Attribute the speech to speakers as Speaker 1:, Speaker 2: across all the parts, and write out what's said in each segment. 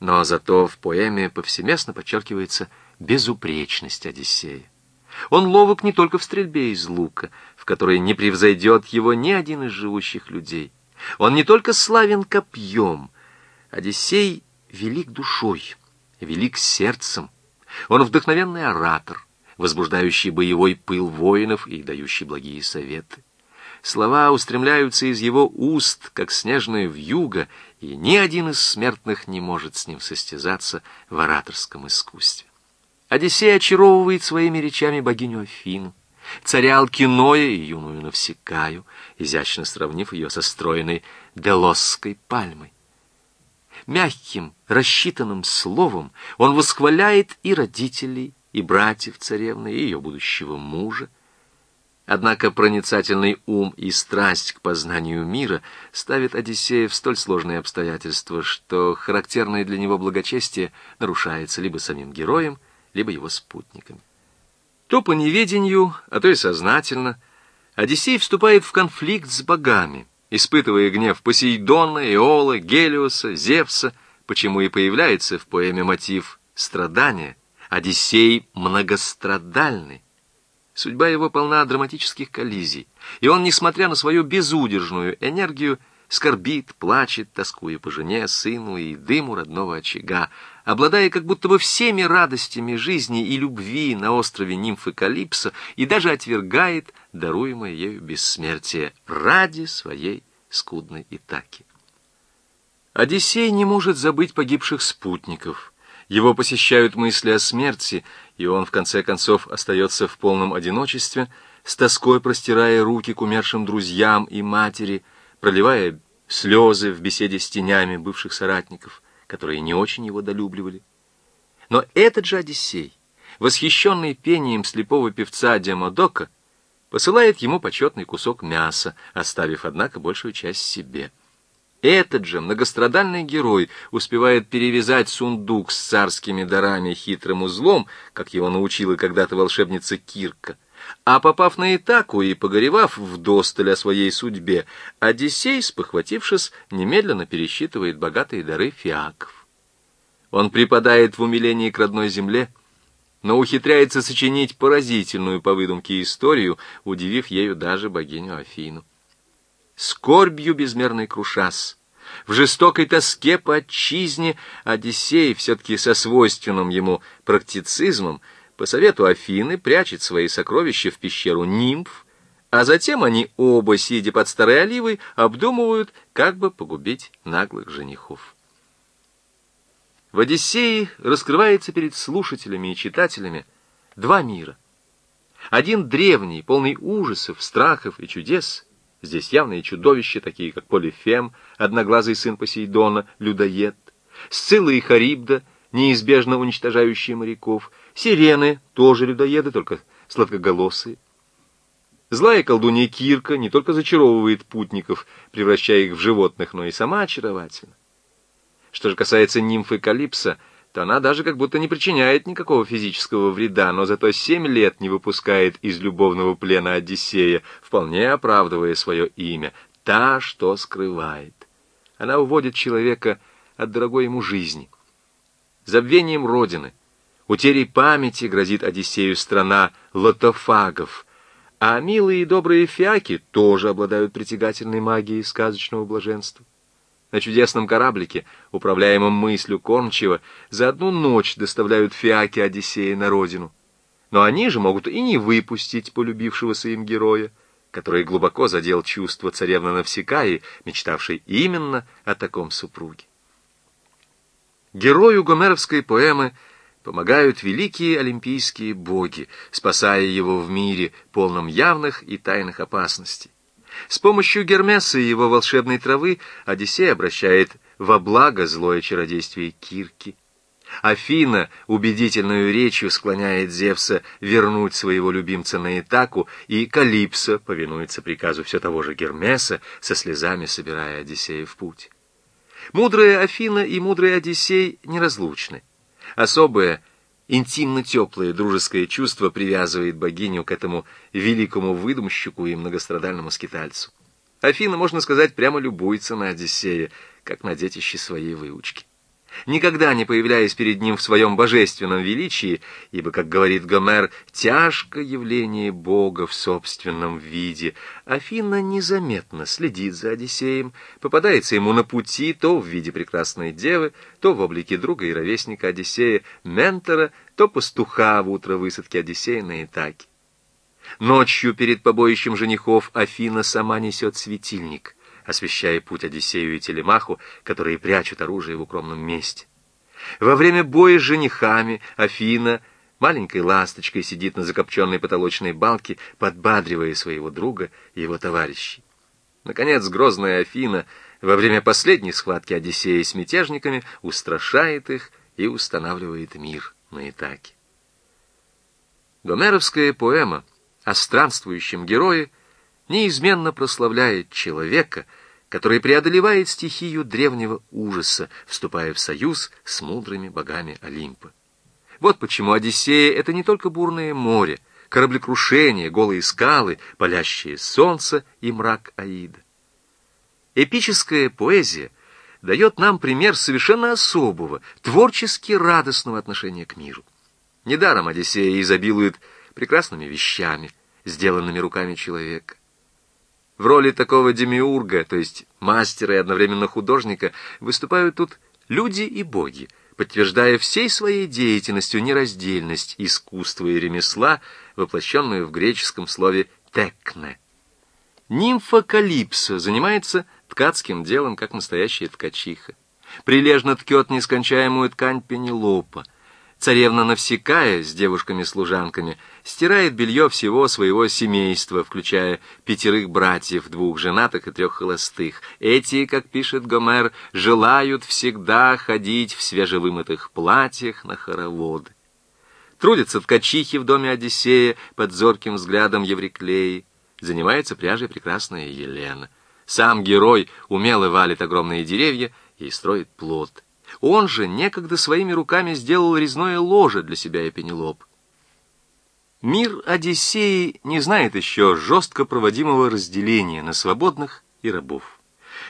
Speaker 1: Но зато в поэме повсеместно подчеркивается безупречность Одиссея. Он ловок не только в стрельбе из лука, в которой не превзойдет его ни один из живущих людей. Он не только славен копьем. Одиссей велик душой, велик сердцем. Он вдохновенный оратор, возбуждающий боевой пыл воинов и дающий благие советы. Слова устремляются из его уст, как снежная вьюга, и ни один из смертных не может с ним состязаться в ораторском искусстве. Одиссей очаровывает своими речами богиню Афину, царя Алкиноя и юную Навсекаю, изящно сравнив ее со стройной Делосской пальмой. Мягким, рассчитанным словом он восхваляет и родителей, и братьев царевны, и ее будущего мужа, Однако проницательный ум и страсть к познанию мира ставят Одиссея в столь сложные обстоятельства, что характерное для него благочестие нарушается либо самим героем, либо его спутниками. То по неведению, а то и сознательно, Одиссей вступает в конфликт с богами, испытывая гнев Посейдона, Иола, Гелиоса, Зевса, почему и появляется в поэме мотив страдания. Одиссей многострадальный. Судьба его полна драматических коллизий, и он, несмотря на свою безудержную энергию, скорбит, плачет, тоскуя по жене, сыну и дыму родного очага, обладая как будто бы всеми радостями жизни и любви на острове нимфы Калипсо и даже отвергает даруемое ею бессмертие ради своей скудной Итаки. Одиссей не может забыть погибших спутников. Его посещают мысли о смерти, и он, в конце концов, остается в полном одиночестве, с тоской простирая руки к умершим друзьям и матери, проливая слезы в беседе с тенями бывших соратников, которые не очень его долюбливали. Но этот же Одиссей, восхищенный пением слепого певца Демодока, посылает ему почетный кусок мяса, оставив, однако, большую часть себе. Этот же многострадальный герой успевает перевязать сундук с царскими дарами хитрым узлом, как его научила когда-то волшебница Кирка. А попав на Итаку и погоревав вдосталь о своей судьбе, Одиссей, спохватившись, немедленно пересчитывает богатые дары фиаков. Он припадает в умилении к родной земле, но ухитряется сочинить поразительную по выдумке историю, удивив ею даже богиню Афину скорбью безмерной крушас. В жестокой тоске по отчизне Одиссей, все-таки со свойственным ему практицизмом, по совету Афины прячет свои сокровища в пещеру нимф, а затем они оба, сидя под старой оливой, обдумывают, как бы погубить наглых женихов. В «Одиссее» раскрывается перед слушателями и читателями два мира. Один древний, полный ужасов, страхов и чудес — Здесь явные чудовища, такие как Полифем, одноглазый сын Посейдона, людоед, Сцилла и Харибда, неизбежно уничтожающие моряков, сирены, тоже людоеды, только сладкоголосые. Злая колдунья Кирка не только зачаровывает путников, превращая их в животных, но и сама очаровательна. Что же касается нимфы Калипса, то она даже как будто не причиняет никакого физического вреда, но зато семь лет не выпускает из любовного плена Одиссея, вполне оправдывая свое имя, та, что скрывает. Она уводит человека от дорогой ему жизни. Забвением Родины, утерей памяти грозит Одиссею страна лотофагов, а милые и добрые фиаки тоже обладают притягательной магией сказочного блаженства. На чудесном кораблике, управляемом мыслью кормчего, за одну ночь доставляют фиаки Одиссея на родину. Но они же могут и не выпустить полюбившегося им героя, который глубоко задел чувство царевны Навсекаи, мечтавшей именно о таком супруге. Герою гомеровской поэмы помогают великие олимпийские боги, спасая его в мире, полном явных и тайных опасностей. С помощью Гермеса и его волшебной травы Одиссей обращает во благо злое чародействие Кирки. Афина убедительную речью склоняет Зевса вернуть своего любимца на Итаку, и Калипсо повинуется приказу все того же Гермеса, со слезами собирая Одиссея в путь. Мудрая Афина и мудрый Одиссей неразлучны. Особое интимно-теплое дружеское чувство привязывает богиню к этому великому выдумщику и многострадальному скитальцу. Афина, можно сказать, прямо любуется на Одиссея, как на детище своей выучки. Никогда не появляясь перед ним в своем божественном величии, ибо, как говорит Гомер, тяжко явление Бога в собственном виде, Афина незаметно следит за Одиссеем, попадается ему на пути то в виде прекрасной девы, то в облике друга и ровесника Одиссея, ментора, то пастуха в утро высадки Одиссея на Итаке. Ночью перед побоищем женихов Афина сама несет светильник — освещая путь Одиссею и Телемаху, которые прячут оружие в укромном месте. Во время боя с женихами Афина маленькой ласточкой сидит на закопченной потолочной балке, подбадривая своего друга и его товарищей. Наконец, грозная Афина во время последней схватки Одиссея с мятежниками устрашает их и устанавливает мир на Итаке. Гомеровская поэма о странствующем герое неизменно прославляет человека, который преодолевает стихию древнего ужаса, вступая в союз с мудрыми богами Олимпа. Вот почему Одиссея — это не только бурное море, кораблекрушение, голые скалы, палящее солнце и мрак Аида. Эпическая поэзия дает нам пример совершенно особого, творчески радостного отношения к миру. Недаром Одиссея изобилует прекрасными вещами, сделанными руками человека. В роли такого демиурга, то есть мастера и одновременно художника, выступают тут люди и боги, подтверждая всей своей деятельностью нераздельность искусства и ремесла, воплощенную в греческом слове «текне». Нимфа Калипсо занимается ткацким делом, как настоящая ткачиха. Прилежно ткет нескончаемую ткань Пенелопа — Царевна Навсекая с девушками-служанками стирает белье всего своего семейства, включая пятерых братьев, двух женатых и трех холостых. Эти, как пишет Гомер, желают всегда ходить в свежевымытых платьях на хороводы. Трудятся ткачихи в доме Одиссея под зорким взглядом Евриклеи. Занимается пряжей прекрасная Елена. Сам герой умело валит огромные деревья и строит плод. Он же некогда своими руками сделал резное ложе для себя и Пенелоп. Мир Одиссеи не знает еще жестко проводимого разделения на свободных и рабов.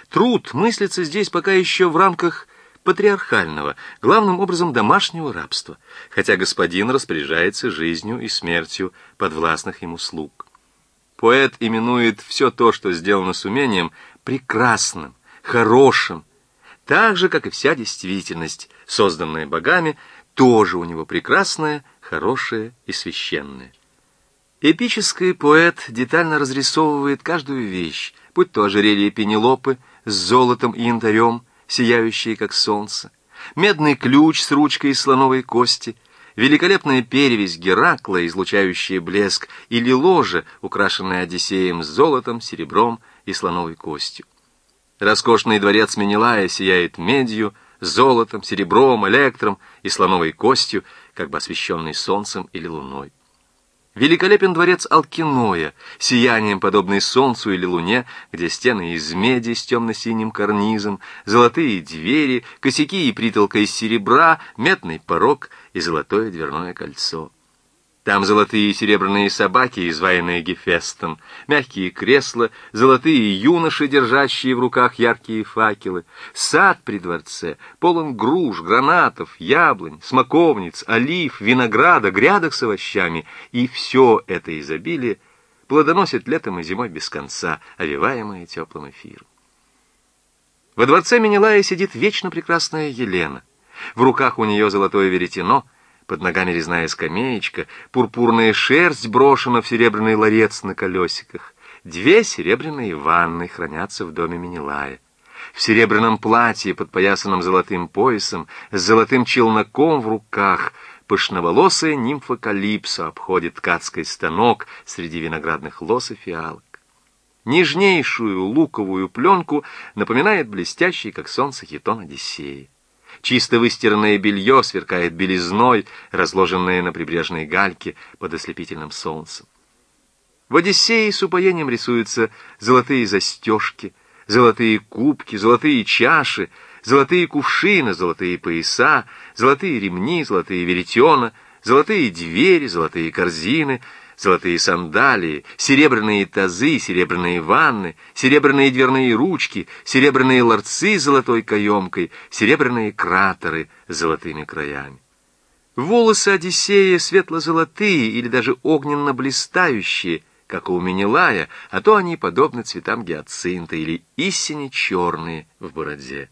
Speaker 1: Труд мыслится здесь пока еще в рамках патриархального, главным образом домашнего рабства, хотя господин распоряжается жизнью и смертью подвластных ему слуг. Поэт именует все то, что сделано с умением, прекрасным, хорошим, так же, как и вся действительность, созданная богами, тоже у него прекрасная, хорошая и священная. Эпический поэт детально разрисовывает каждую вещь, будь то ожерелье Пенелопы с золотом и янтарем, сияющие как солнце, медный ключ с ручкой из слоновой кости, великолепная перевесь Геракла, излучающая блеск, или ложе, украшенное Одиссеем золотом, серебром и слоновой костью. Роскошный дворец Менелая сияет медью, золотом, серебром, электром и слоновой костью, как бы освещенный солнцем или луной. Великолепен дворец Алкиноя, сиянием подобный солнцу или луне, где стены из меди с темно-синим карнизом, золотые двери, косяки и притолка из серебра, медный порог и золотое дверное кольцо. Там золотые и серебряные собаки, изваянные Гефестом, мягкие кресла, золотые юноши, держащие в руках яркие факелы, сад при дворце, полон груш, гранатов, яблонь, смоковниц, олив, винограда, грядок с овощами, и все это изобилие плодоносит летом и зимой без конца, овиваемое теплым эфиром. Во дворце Менелая сидит вечно прекрасная Елена. В руках у нее золотое веретено — под ногами резная скамеечка, пурпурная шерсть брошена в серебряный ларец на колесиках. Две серебряные ванны хранятся в доме Менелая. В серебряном платье, подпоясанном золотым поясом, с золотым челноком в руках, пышноволосая нимфа Калипсо обходит ткацкий станок среди виноградных лос и фиалок. Нежнейшую луковую пленку напоминает блестящий, как солнце, хитон Одиссея. Чисто выстиранное белье сверкает белизной, разложенное на прибрежной гальке под ослепительным солнцем. В Одиссее с упоением рисуются золотые застежки, золотые кубки, золотые чаши, золотые кувшины, золотые пояса, золотые ремни, золотые веретена, золотые двери, золотые корзины, золотые сандалии, серебряные тазы, серебряные ванны, серебряные дверные ручки, серебряные ларцы с золотой каемкой, серебряные кратеры с золотыми краями. Волосы Одиссея светло-золотые или даже огненно-блистающие, как у Менелая, а то они подобны цветам гиацинта или истине черные в бороде.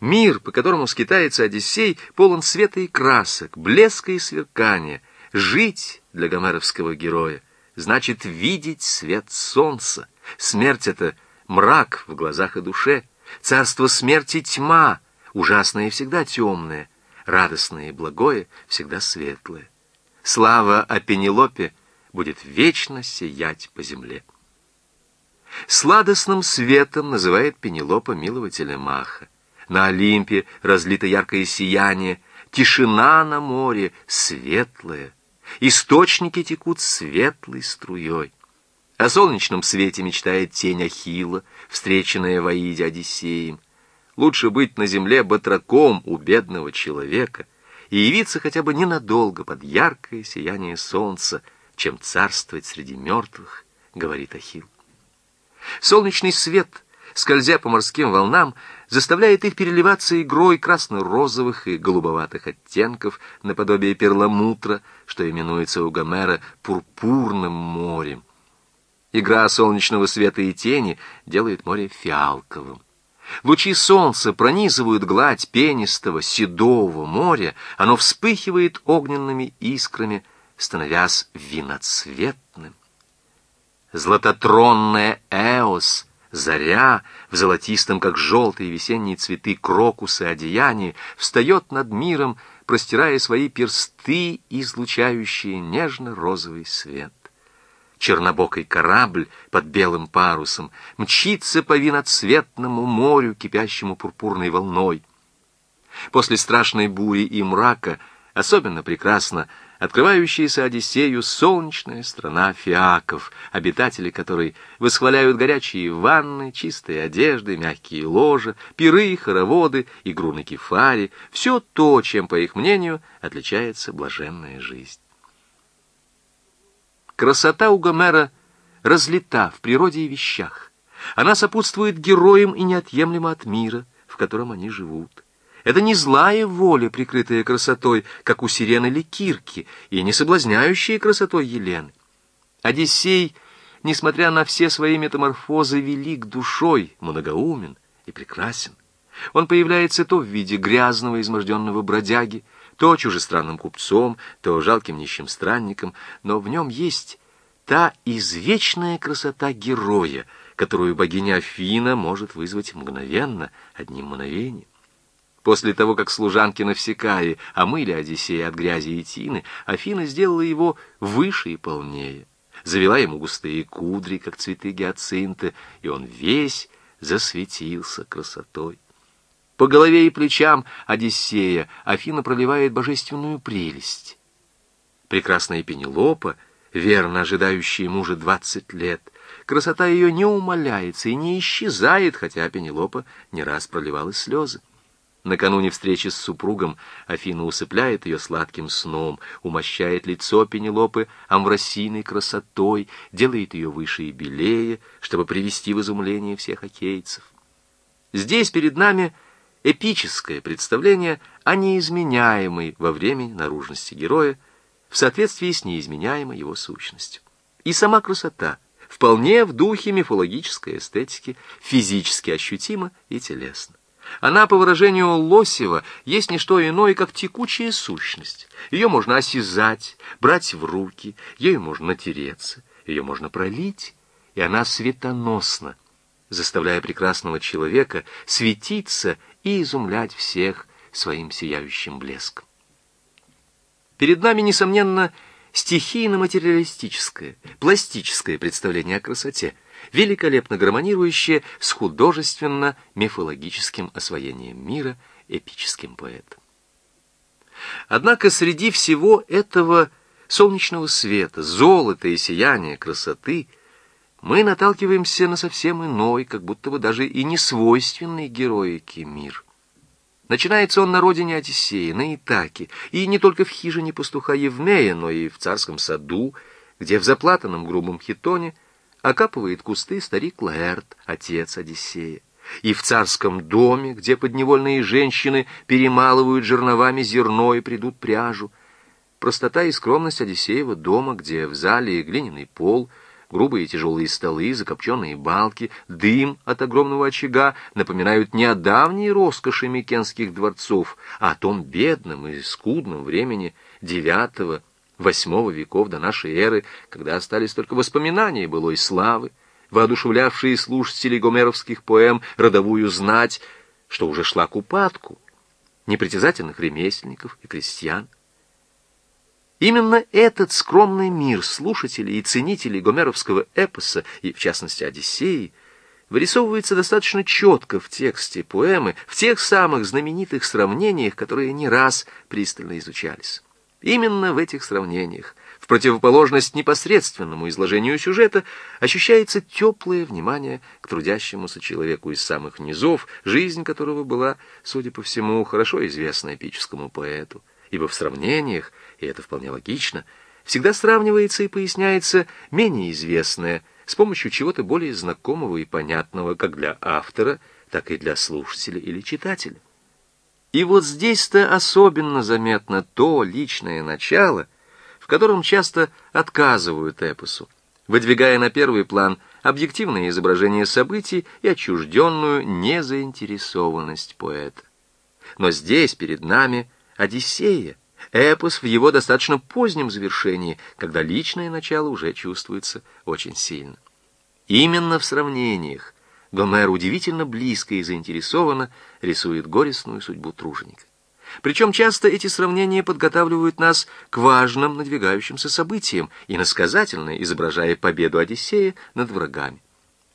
Speaker 1: Мир, по которому скитается Одиссей, полон света и красок, блеска и сверкания. Жить для гомеровского героя значит видеть свет солнца. Смерть — это мрак в глазах и душе. Царство смерти — тьма, ужасное и всегда темное радостное и благое, всегда светлое. Слава о Пенелопе будет вечно сиять по земле. Сладостным светом называет Пенелопа милого Телемаха. На Олимпе разлито яркое сияние, тишина на море светлая, источники текут светлой струей. О солнечном свете мечтает тень Ахилла, встреченная в Аиде Одиссеем. Лучше быть на земле батраком у бедного человека и явиться хотя бы ненадолго под яркое сияние солнца, чем царствовать среди мертвых, говорит Ахилл. Солнечный свет, скользя по морским волнам, заставляет их переливаться игрой красно-розовых и голубоватых оттенков наподобие перламутра, что именуется у Гомера пурпурным морем. Игра солнечного света и тени делает море фиалковым. Лучи солнца пронизывают гладь пенистого, седого моря, оно вспыхивает огненными искрами, становясь виноцветным. Златотронная Эос, заря, в золотистом, как желтые весенние цветы крокуса одеянии, встает над миром, простирая свои персты, излучающие нежно-розовый свет чернобокий корабль под белым парусом мчится по виноцветному морю, кипящему пурпурной волной. После страшной бури и мрака особенно прекрасно открывающаяся Одиссею солнечная страна фиаков, обитатели которой восхваляют горячие ванны, чистые одежды, мягкие ложа, пиры, хороводы, игру на кефаре, все то, чем, по их мнению, отличается блаженная жизнь. Красота у Гомера разлита в природе и вещах. Она сопутствует героям и неотъемлема от мира, в котором они живут. Это не злая воля, прикрытая красотой, как у сирены или кирки, и не соблазняющая красотой Елены. Одиссей, несмотря на все свои метаморфозы, велик душой, многоумен и прекрасен. Он появляется то в виде грязного изможденного бродяги, то чужестранным купцом, то жалким нищим странником, но в нем есть та извечная красота героя, которую богиня Афина может вызвать мгновенно, одним мгновением. После того, как служанки Навсекаи омыли Одиссея от грязи и тины, Афина сделала его выше и полнее. Завела ему густые кудри, как цветы гиацинта, и он весь засветился красотой. По голове и плечам Одиссея Афина проливает божественную прелесть. Прекрасная Пенелопа, верно ожидающая мужа двадцать лет, красота ее не умаляется и не исчезает, хотя Пенелопа не раз проливала слезы. Накануне встречи с супругом Афина усыпляет ее сладким сном, умощает лицо Пенелопы амвросийной красотой, делает ее выше и белее, чтобы привести в изумление всех окейцев. Здесь перед нами эпическое представление о неизменяемой во времени наружности героя в соответствии с неизменяемой его сущностью. И сама красота вполне в духе мифологической эстетики, физически ощутима и телесна. Она, по выражению Лосева, есть не что иное, как текучая сущность. Ее можно осязать, брать в руки, ею можно натереться, ее можно пролить, и она светоносна, заставляя прекрасного человека светиться и изумлять всех своим сияющим блеском. Перед нами, несомненно, стихийно-материалистическое, пластическое представление о красоте, великолепно гармонирующее с художественно-мифологическим освоением мира эпическим поэтом. Однако среди всего этого солнечного света, золота и сияния красоты – мы наталкиваемся на совсем иной, как будто бы даже и не свойственный героике мир. Начинается он на родине Одиссея, на Итаке, и не только в хижине пастуха Евмея, но и в царском саду, где в заплатанном грубом хитоне окапывает кусты старик Лаэрт, отец Одиссея. И в царском доме, где подневольные женщины перемалывают жерновами зерно и придут пряжу. Простота и скромность Одиссеева дома, где в зале глиняный пол — Грубые тяжелые столы, закопченные балки, дым от огромного очага напоминают не о давней роскоши микенских дворцов, а о том бедном и скудном времени девятого, восьмого веков до нашей эры, когда остались только воспоминания былой славы, воодушевлявшие слушателей гомеровских поэм родовую знать, что уже шла к упадку, непритязательных ремесленников и крестьян. Именно этот скромный мир слушателей и ценителей гомеровского эпоса, и в частности Одиссеи, вырисовывается достаточно четко в тексте поэмы, в тех самых знаменитых сравнениях, которые не раз пристально изучались. Именно в этих сравнениях, в противоположность непосредственному изложению сюжета, ощущается теплое внимание к трудящемуся человеку из самых низов, жизнь которого была, судя по всему, хорошо известна эпическому поэту, ибо в сравнениях и это вполне логично, всегда сравнивается и поясняется менее известное с помощью чего-то более знакомого и понятного как для автора, так и для слушателя или читателя. И вот здесь-то особенно заметно то личное начало, в котором часто отказывают эпосу, выдвигая на первый план объективное изображение событий и отчужденную незаинтересованность поэта. Но здесь перед нами Одиссея, эпос в его достаточно позднем завершении, когда личное начало уже чувствуется очень сильно. Именно в сравнениях Гомер удивительно близко и заинтересованно рисует горестную судьбу труженика. Причем часто эти сравнения подготавливают нас к важным надвигающимся событиям, и насказательно изображая победу Одиссея над врагами.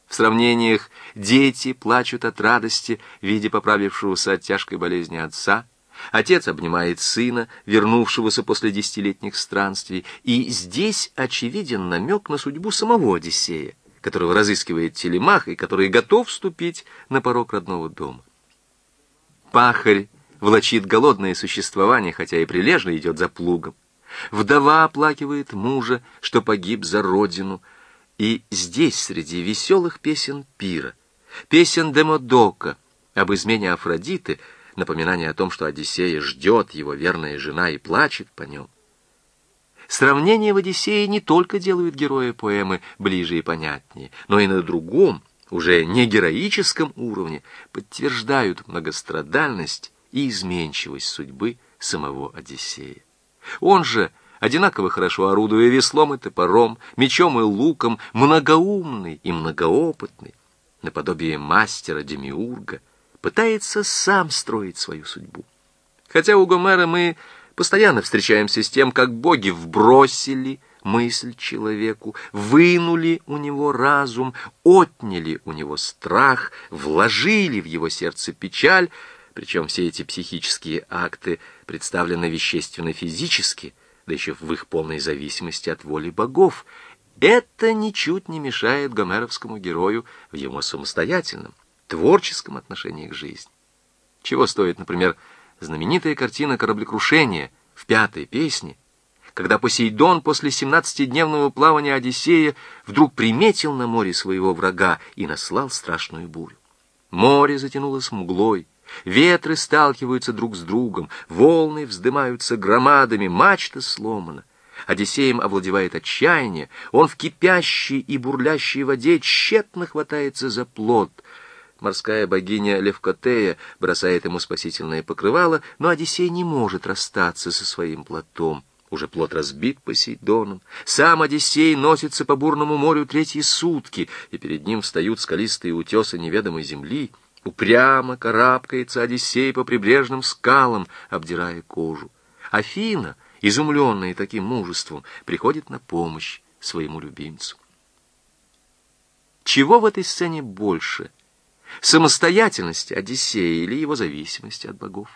Speaker 1: В сравнениях дети плачут от радости, видя поправившегося от тяжкой болезни отца, Отец обнимает сына, вернувшегося после десятилетних странствий, и здесь очевиден намек на судьбу самого Одиссея, которого разыскивает Телемах и который готов вступить на порог родного дома. Пахарь влачит голодное существование, хотя и прилежно идет за плугом. Вдова оплакивает мужа, что погиб за родину. И здесь, среди веселых песен пира, песен Демодока об измене Афродиты, напоминание о том, что Одиссея ждет его верная жена и плачет по нем. Сравнения в Одиссее не только делают героя поэмы ближе и понятнее, но и на другом, уже не героическом уровне, подтверждают многострадальность и изменчивость судьбы самого Одиссея. Он же, одинаково хорошо орудуя веслом и топором, мечом и луком, многоумный и многоопытный, наподобие мастера Демиурга, пытается сам строить свою судьбу. Хотя у Гомера мы постоянно встречаемся с тем, как боги вбросили мысль человеку, вынули у него разум, отняли у него страх, вложили в его сердце печаль, причем все эти психические акты представлены вещественно-физически, да еще в их полной зависимости от воли богов. Это ничуть не мешает гомеровскому герою в его самостоятельном, творческом отношении к жизни. Чего стоит, например, знаменитая картина кораблекрушения в пятой песне, когда Посейдон после семнадцатидневного плавания Одиссея вдруг приметил на море своего врага и наслал страшную бурю. Море затянулось мглой, ветры сталкиваются друг с другом, волны вздымаются громадами, мачта сломана. Одиссеем овладевает отчаяние, он в кипящей и бурлящей воде тщетно хватается за плод — Морская богиня Левкотея бросает ему спасительное покрывало, но Одиссей не может расстаться со своим плотом. Уже плот разбит Посейдоном. Сам Одиссей носится по бурному морю третьи сутки, и перед ним встают скалистые утесы неведомой земли. Упрямо карабкается Одиссей по прибрежным скалам, обдирая кожу. Афина, изумленная таким мужеством, приходит на помощь своему любимцу. Чего в этой сцене больше — самостоятельности Одиссея или его зависимости от богов.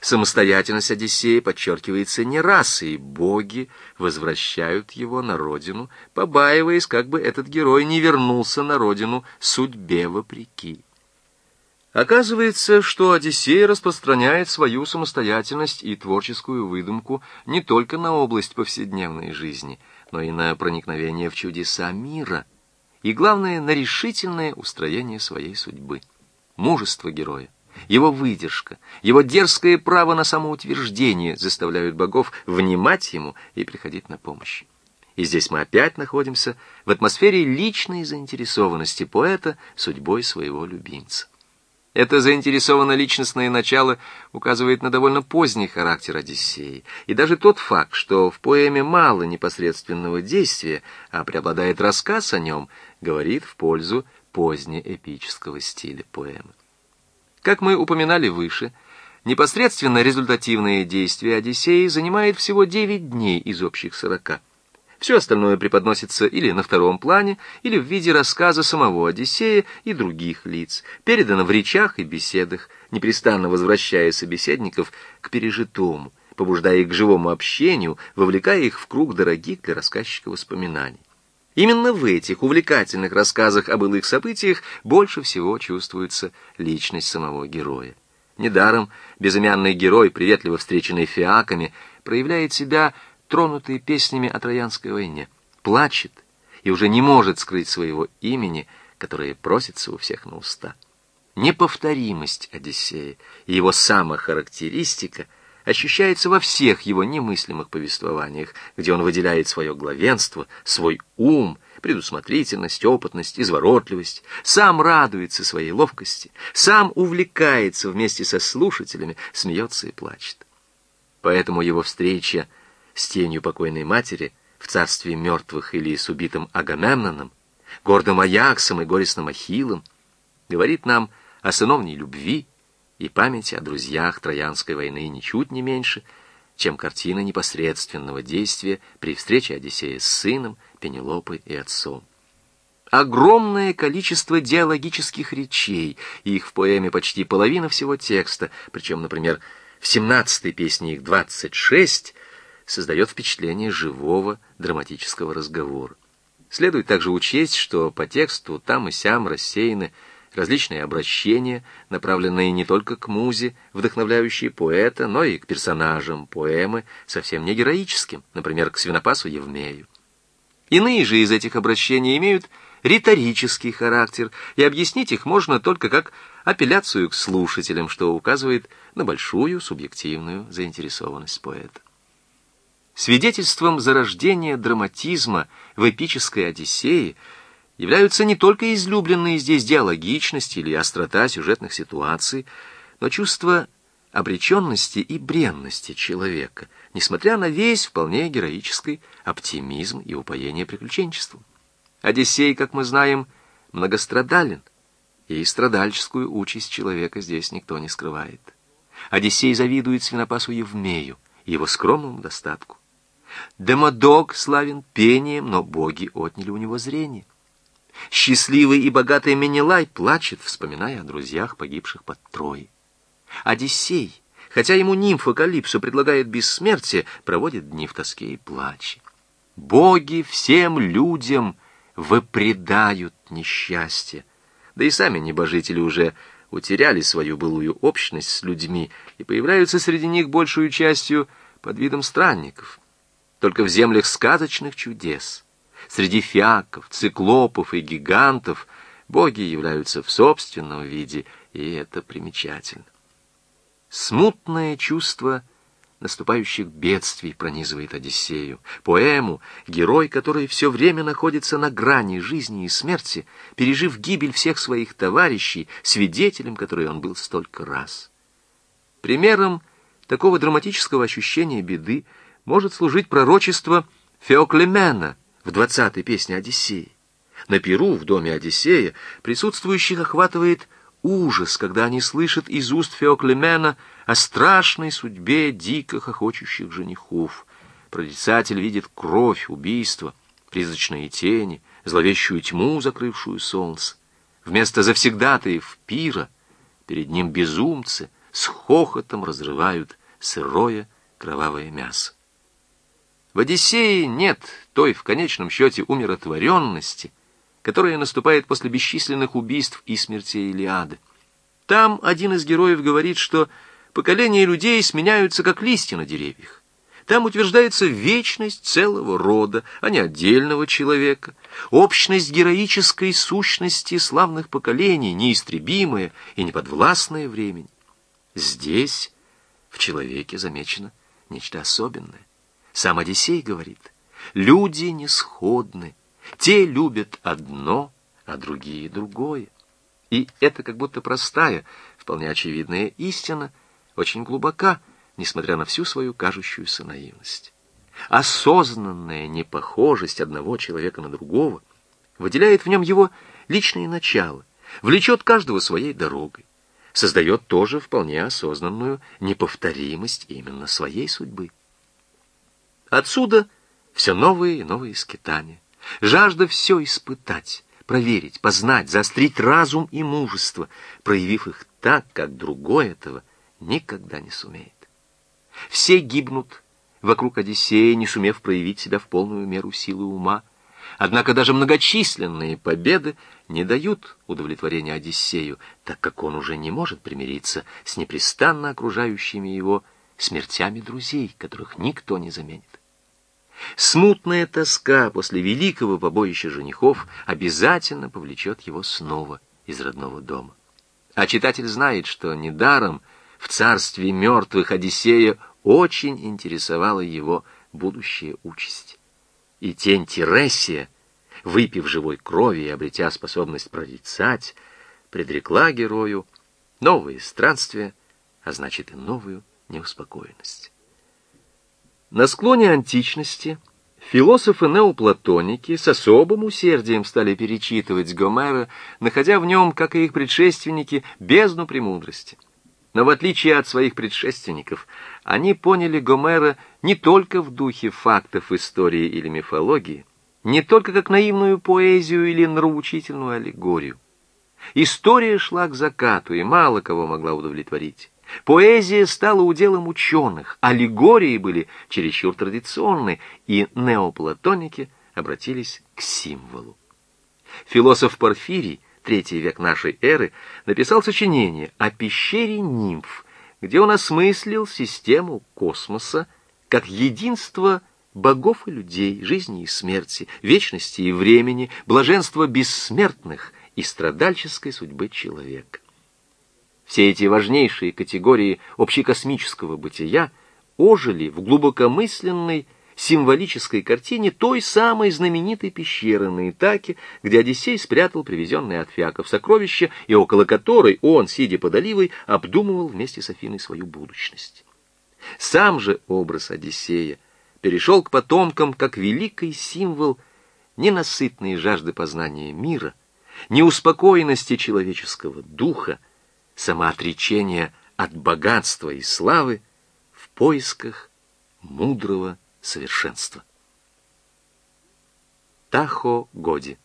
Speaker 1: Самостоятельность Одиссея подчеркивается не раз, и боги возвращают его на родину, побаиваясь, как бы этот герой не вернулся на родину судьбе вопреки. Оказывается, что Одиссей распространяет свою самостоятельность и творческую выдумку не только на область повседневной жизни, но и на проникновение в чудеса мира, и, главное, на решительное устроение своей судьбы. Мужество героя, его выдержка, его дерзкое право на самоутверждение заставляют богов внимать ему и приходить на помощь. И здесь мы опять находимся в атмосфере личной заинтересованности поэта судьбой своего любимца. Это заинтересованно-личностное начало указывает на довольно поздний характер Одиссеи, и даже тот факт, что в поэме мало непосредственного действия, а преобладает рассказ о нем, говорит в пользу позднеэпического стиля поэмы. Как мы упоминали выше, непосредственно результативное действие Одиссеи занимает всего 9 дней из общих 40. Все остальное преподносится или на втором плане, или в виде рассказа самого Одиссея и других лиц, передано в речах и беседах, непрестанно возвращая собеседников к пережитому, побуждая их к живому общению, вовлекая их в круг дорогих для рассказчика воспоминаний. Именно в этих увлекательных рассказах о былых событиях больше всего чувствуется личность самого героя. Недаром безымянный герой, приветливо встреченный фиаками, проявляет себя тронутый песнями о Троянской войне, плачет и уже не может скрыть своего имени, которое просится у всех на уста. Неповторимость Одиссея и его самохарактеристика ощущается во всех его немыслимых повествованиях, где он выделяет свое главенство, свой ум, предусмотрительность, опытность, изворотливость, сам радуется своей ловкости, сам увлекается вместе со слушателями, смеется и плачет. Поэтому его встреча с тенью покойной матери в царстве мертвых или с убитым Агамемноном, гордым Аяксом и горестным Ахиллом, говорит нам о сыновней любви и памяти о друзьях Троянской войны ничуть не меньше, чем картина непосредственного действия при встрече Одиссея с сыном, Пенелопой и отцом. Огромное количество диалогических речей, их в поэме почти половина всего текста, причем, например, в 17-й песне их 26, создает впечатление живого драматического разговора. Следует также учесть, что по тексту там и сям рассеяны различные обращения, направленные не только к музе, вдохновляющие поэта, но и к персонажам поэмы, совсем не героическим, например, к свинопасу Евмею. Иные же из этих обращений имеют риторический характер, и объяснить их можно только как апелляцию к слушателям, что указывает на большую субъективную заинтересованность поэта. Свидетельством зарождения драматизма в эпической Одиссее являются не только излюбленные здесь диалогичность или острота сюжетных ситуаций, но чувство обреченности и бренности человека, несмотря на весь вполне героический оптимизм и упоение приключенчеством. Одиссей, как мы знаем, многострадален, и страдальческую участь человека здесь никто не скрывает. Одиссей завидует свинопасу Евмею, его скромному достатку. Демодок славен пением, но боги отняли у него зрение. Счастливый и богатый Менелай плачет, вспоминая о друзьях, погибших под Троей. Одиссей, хотя ему нимфа Калипсо предлагает бессмертие, проводит дни в тоске и плаче. Боги всем людям выпредают несчастье. Да и сами небожители уже утеряли свою былую общность с людьми и появляются среди них большую частью под видом странников. Только в землях сказочных чудес, среди фиаков, циклопов и гигантов, боги являются в собственном виде, и это примечательно. Смутное чувство наступающих бедствий пронизывает Одиссею. Поэму, герой, который все время находится на грани жизни и смерти, пережив гибель всех своих товарищей, свидетелем которой он был столько раз. Примером такого драматического ощущения беды – может служить пророчество Феоклемена в двадцатой песне Одиссеи. На Перу, в доме Одиссея, присутствующих охватывает ужас, когда они слышат из уст Феоклемена о страшной судьбе дико хохочущих женихов. Прорицатель видит кровь, убийство, призрачные тени, зловещую тьму, закрывшую солнце. Вместо завсегдатаев пира перед ним безумцы с хохотом разрывают сырое кровавое мясо. В Одиссее нет той, в конечном счете, умиротворенности, которая наступает после бесчисленных убийств и смертей Илиады. Там один из героев говорит, что поколения людей сменяются, как листья на деревьях. Там утверждается вечность целого рода, а не отдельного человека, общность героической сущности славных поколений, неистребимая и неподвластная времени. Здесь в человеке замечено нечто особенное. Сам Одиссей говорит, люди не сходны, те любят одно, а другие другое. И это как будто простая, вполне очевидная истина, очень глубока, несмотря на всю свою кажущуюся наивность. Осознанная непохожесть одного человека на другого выделяет в нем его личное начало, влечет каждого своей дорогой, создает тоже вполне осознанную неповторимость именно своей судьбы. Отсюда все новые и новые скитания, жажда все испытать, проверить, познать, заострить разум и мужество, проявив их так, как другой этого никогда не сумеет. Все гибнут вокруг Одиссея, не сумев проявить себя в полную меру силы ума. Однако даже многочисленные победы не дают удовлетворения Одиссею, так как он уже не может примириться с непрестанно окружающими его смертями друзей, которых никто не заменит. Смутная тоска после великого побоища женихов обязательно повлечет его снова из родного дома. А читатель знает, что недаром в царстве мертвых Одиссея очень интересовала его будущая участь. И тень Тересия, выпив живой крови и обретя способность прорицать, предрекла герою новые странствия, а значит и новую неуспокоенность. На склоне античности философы-неоплатоники с особым усердием стали перечитывать Гомера, находя в нем, как и их предшественники, бездну премудрости. Но в отличие от своих предшественников, они поняли Гомера не только в духе фактов истории или мифологии, не только как наивную поэзию или нравоучительную аллегорию. История шла к закату и мало кого могла удовлетворить. Поэзия стала уделом ученых, аллегории были чересчур традиционны, и неоплатоники обратились к символу. Философ Порфирий – третий век нашей эры, написал сочинение о пещере нимф, где он осмыслил систему космоса как единство богов и людей, жизни и смерти, вечности и времени, блаженства бессмертных и страдальческой судьбы человека. Все эти важнейшие категории общекосмического бытия ожили в глубокомысленной символической картине той самой знаменитой пещеры на Итаке, где Одиссей спрятал привезенные от фиаков сокровища, и около которой он, сидя под оливой, обдумывал вместе с Афиной свою будущность. Сам же образ Одиссея перешел к потомкам как великий символ ненасытной жажды познания мира, неуспокоенности человеческого духа, самоотречения от богатства и славы в поисках мудрого совершенства. Тахо Годи